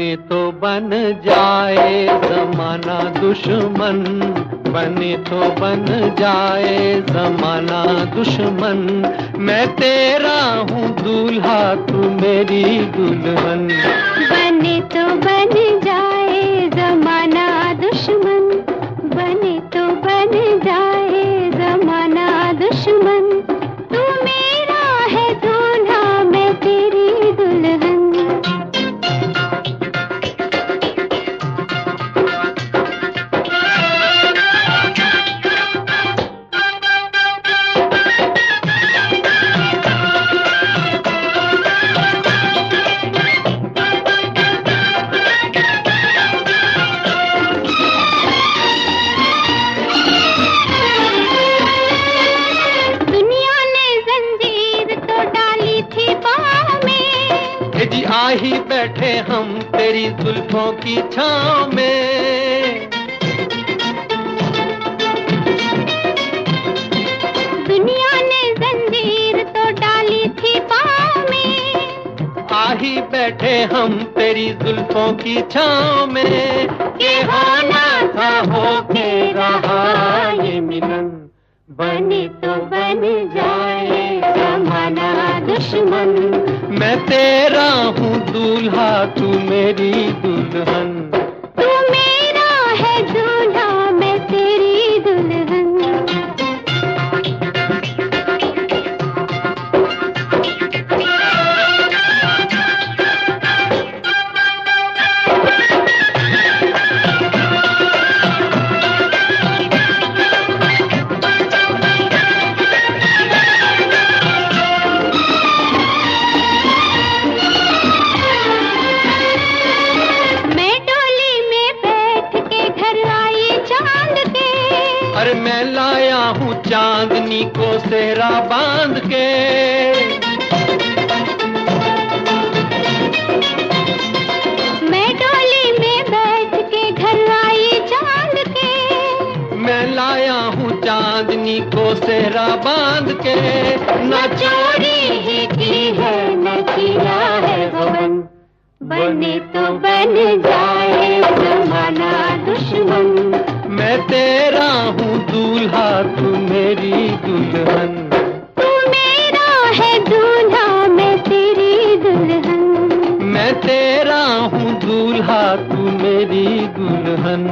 बन जाए जमाना दुश्मन, बने तो बन जाए जमाना दुश्मन। मैं तेरा हूँ दूल्हा, तू मेरी दुल्हन। बने तो बन आ ही बैठे हम तेरी जुल्फों की छाँव में। दुनिया ने जंजीर तो डाली थी बाहों में। आ ही बैठे हम तेरी जुल्फों की छाँव में। ये होना था हो के रहा ये मिलन बने तो बन जाए जमाना दुश्मन। मैं तेरा हूँ दूल्हा तू मेरी दुल्हन। तू मेरा अरे मैं लाया हूँ चांदनी को सेहरा बाँध के। मैं डोली में बैठ के घर आई चाँद के। मैं लाया हूँ चांदनी को सेहरा बाँध के। न चोरी ही की है न किया है गबन बने तो बन जाए जमाना दुश्मन। मैं तेरा हूँ दूल्हा तू मेरी दुल्हन। तू मेरा है दूल्हा मैं तेरी दुल्हन। मैं तेरा हूँ दूल्हा तू मेरी दुल्हन।